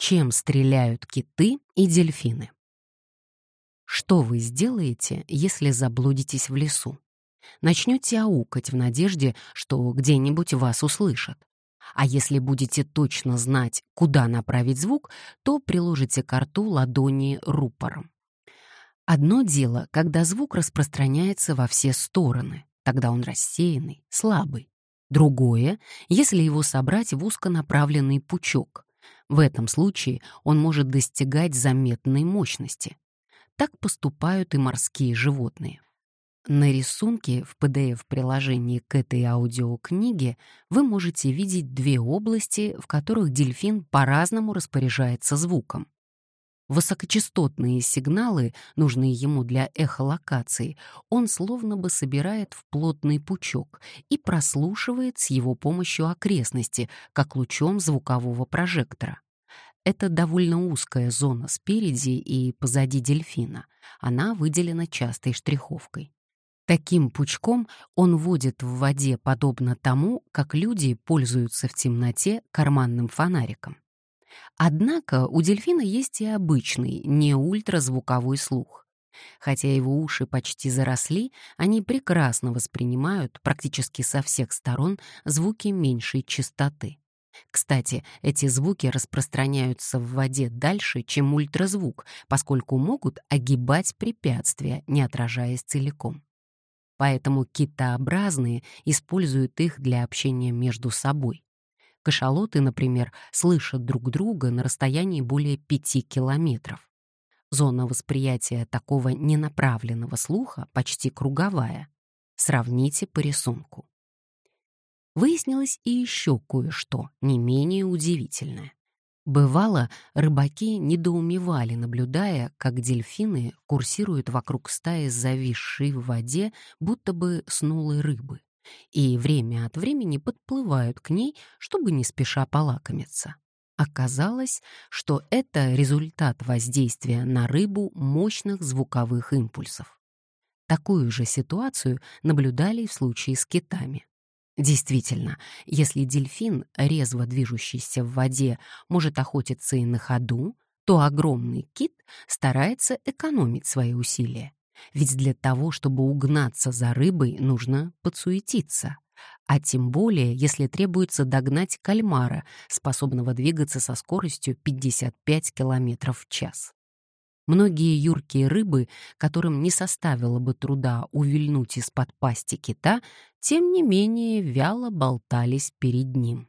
Чем стреляют киты и дельфины? Что вы сделаете, если заблудитесь в лесу? Начнете аукать в надежде, что где-нибудь вас услышат. А если будете точно знать, куда направить звук, то приложите к рту ладони рупором. Одно дело, когда звук распространяется во все стороны, тогда он рассеянный, слабый. Другое, если его собрать в узконаправленный пучок, в этом случае он может достигать заметной мощности. Так поступают и морские животные. На рисунке в PDF-приложении к этой аудиокниге вы можете видеть две области, в которых дельфин по-разному распоряжается звуком. Высокочастотные сигналы, нужные ему для эхолокации, он словно бы собирает в плотный пучок и прослушивает с его помощью окрестности, как лучом звукового прожектора. Это довольно узкая зона спереди и позади дельфина. Она выделена частой штриховкой. Таким пучком он водит в воде подобно тому, как люди пользуются в темноте карманным фонариком. Однако у дельфина есть и обычный, не ультразвуковой слух. Хотя его уши почти заросли, они прекрасно воспринимают практически со всех сторон звуки меньшей частоты. Кстати, эти звуки распространяются в воде дальше, чем ультразвук, поскольку могут огибать препятствия, не отражаясь целиком. Поэтому китообразные используют их для общения между собой. Кашалоты, например, слышат друг друга на расстоянии более 5 километров. Зона восприятия такого ненаправленного слуха почти круговая. Сравните по рисунку. Выяснилось и еще кое-что, не менее удивительное. Бывало, рыбаки недоумевали, наблюдая, как дельфины курсируют вокруг стаи зависшей в воде, будто бы снулой рыбы и время от времени подплывают к ней, чтобы не спеша полакомиться. Оказалось, что это результат воздействия на рыбу мощных звуковых импульсов. Такую же ситуацию наблюдали в случае с китами. Действительно, если дельфин, резво движущийся в воде, может охотиться и на ходу, то огромный кит старается экономить свои усилия. Ведь для того, чтобы угнаться за рыбой, нужно подсуетиться. А тем более, если требуется догнать кальмара, способного двигаться со скоростью 55 км в час. Многие юркие рыбы, которым не составило бы труда увильнуть из-под пасти кита, тем не менее вяло болтались перед ним.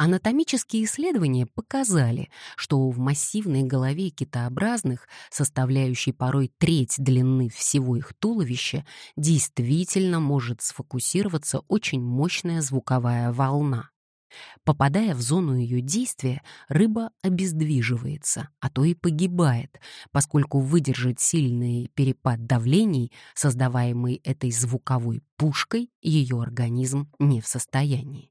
Анатомические исследования показали, что в массивной голове китообразных, составляющей порой треть длины всего их туловища, действительно может сфокусироваться очень мощная звуковая волна. Попадая в зону ее действия, рыба обездвиживается, а то и погибает, поскольку выдержать сильный перепад давлений, создаваемый этой звуковой пушкой, ее организм не в состоянии.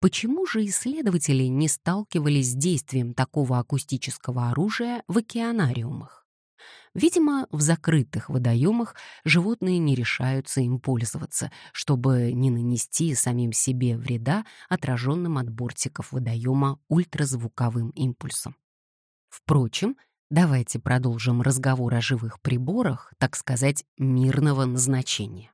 Почему же исследователи не сталкивались с действием такого акустического оружия в океанариумах? Видимо, в закрытых водоемах животные не решаются им пользоваться, чтобы не нанести самим себе вреда отраженным от бортиков водоема ультразвуковым импульсом. Впрочем, давайте продолжим разговор о живых приборах, так сказать, мирного назначения.